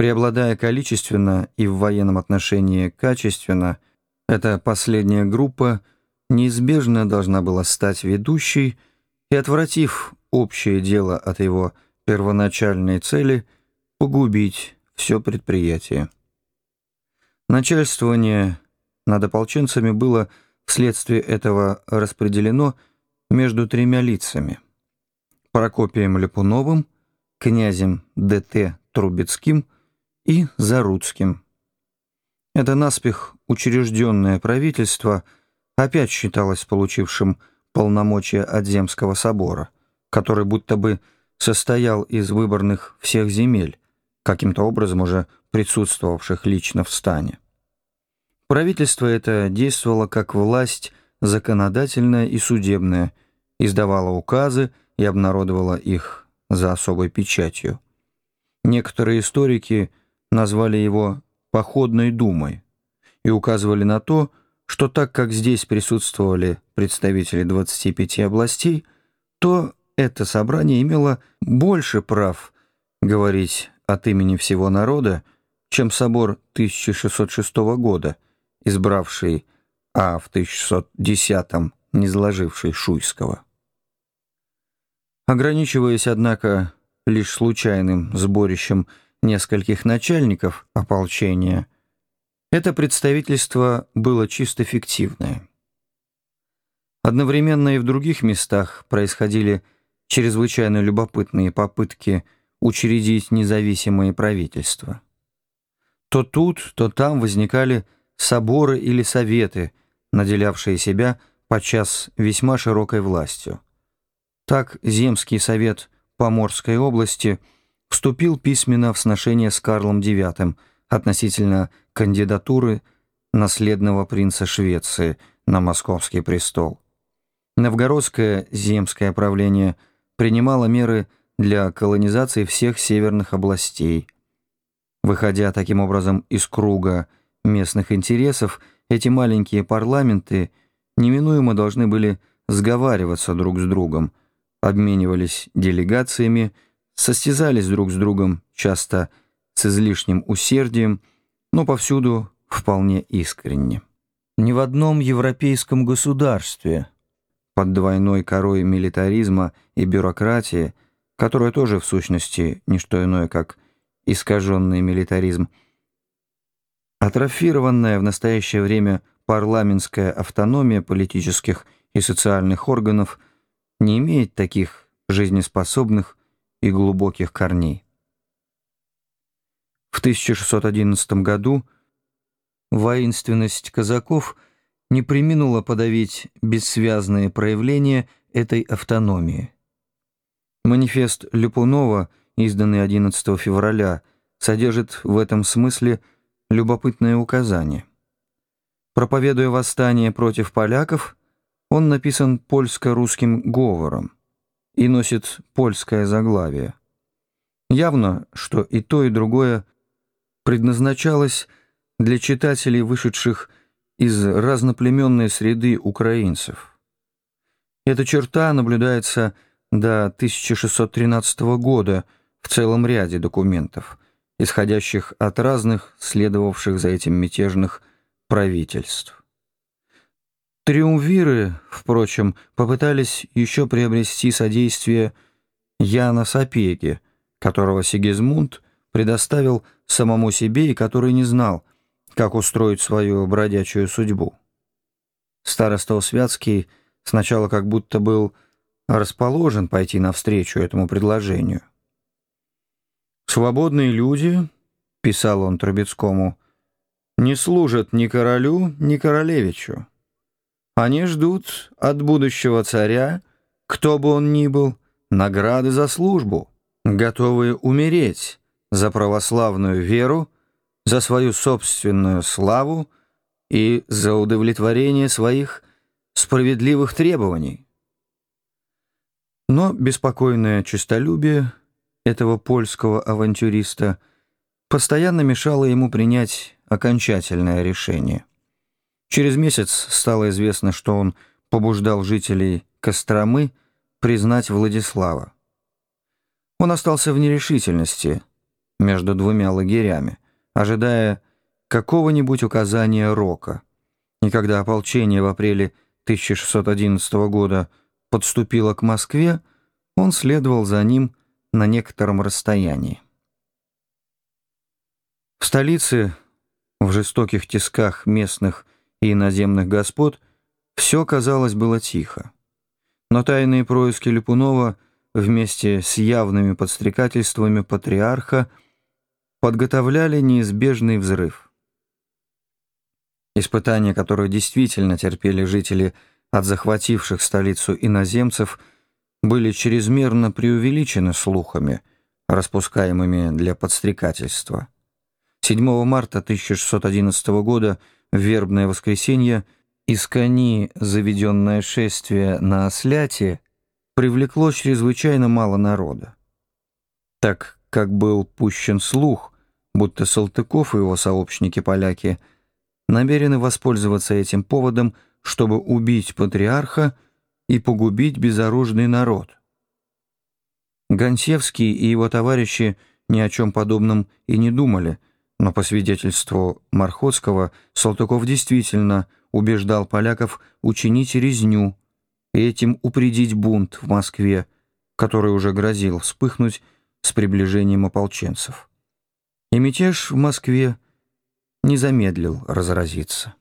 Преобладая количественно и в военном отношении качественно, эта последняя группа неизбежно должна была стать ведущей и, отвратив общее дело от его первоначальной цели, погубить все предприятие. Начальствование над ополченцами было вследствие этого распределено между тремя лицами – Прокопием Лепуновым, князем Д.Т. Трубецким и Заруцким. Это наспех учрежденное правительство опять считалось получившим полномочия от Земского собора, который будто бы состоял из выборных всех земель, каким-то образом уже присутствовавших лично в стане. Правительство это действовало как власть законодательная и судебная, издавало указы и обнародовало их за особой печатью. Некоторые историки назвали его «походной думой» и указывали на то, что так как здесь присутствовали представители 25 областей, то это собрание имело больше прав говорить от имени всего народа, чем собор 1606 года – избравший, а в 1610-м не изложивший Шуйского. Ограничиваясь, однако, лишь случайным сборищем нескольких начальников ополчения, это представительство было чисто фиктивное. Одновременно и в других местах происходили чрезвычайно любопытные попытки учредить независимые правительства. То тут, то там возникали соборы или советы, наделявшие себя подчас весьма широкой властью. Так Земский совет Поморской области вступил письменно в сношение с Карлом IX относительно кандидатуры наследного принца Швеции на московский престол. Новгородское земское правление принимало меры для колонизации всех северных областей. Выходя таким образом из круга местных интересов, эти маленькие парламенты неминуемо должны были сговариваться друг с другом, обменивались делегациями, состязались друг с другом, часто с излишним усердием, но повсюду вполне искренне. Ни в одном европейском государстве под двойной корой милитаризма и бюрократии, которая тоже в сущности не что иное, как искаженный милитаризм, Атрофированная в настоящее время парламентская автономия политических и социальных органов не имеет таких жизнеспособных и глубоких корней. В 1611 году воинственность казаков не приминула подавить бессвязные проявления этой автономии. Манифест Люпунова, изданный 11 февраля, содержит в этом смысле – любопытное указание. Проповедуя восстание против поляков, он написан польско-русским говором и носит польское заглавие. Явно, что и то, и другое предназначалось для читателей, вышедших из разноплеменной среды украинцев. Эта черта наблюдается до 1613 года в целом ряде документов – исходящих от разных, следовавших за этим мятежных правительств. Триумвиры, впрочем, попытались еще приобрести содействие Яна Сапеги, которого Сигизмунд предоставил самому себе и который не знал, как устроить свою бродячую судьбу. Староста Святский сначала как будто был расположен пойти навстречу этому предложению. «Свободные люди», — писал он Трубецкому, — «не служат ни королю, ни королевичу. Они ждут от будущего царя, кто бы он ни был, награды за службу, готовые умереть за православную веру, за свою собственную славу и за удовлетворение своих справедливых требований». Но беспокойное честолюбие — этого польского авантюриста постоянно мешало ему принять окончательное решение. Через месяц стало известно, что он побуждал жителей Костромы признать Владислава. Он остался в нерешительности, между двумя лагерями, ожидая какого-нибудь указания Рока. И когда ополчение в апреле 1611 года подступило к Москве, он следовал за ним на некотором расстоянии. В столице, в жестоких тисках местных и иноземных господ, все, казалось, было тихо. Но тайные происки Липунова вместе с явными подстрекательствами патриарха подготовляли неизбежный взрыв. Испытания, которые действительно терпели жители от захвативших столицу иноземцев, были чрезмерно преувеличены слухами, распускаемыми для подстрекательства. 7 марта 1611 года, вербное воскресенье, из кони заведенное шествие на осляте привлекло чрезвычайно мало народа. Так как был пущен слух, будто Салтыков и его сообщники-поляки намерены воспользоваться этим поводом, чтобы убить патриарха и погубить безоружный народ. Гонсевский и его товарищи ни о чем подобном и не думали, но по свидетельству Мархотского Салтыков действительно – убеждал поляков учинить резню и этим упредить бунт в Москве, который уже грозил вспыхнуть с приближением ополченцев. И мятеж в Москве не замедлил разразиться.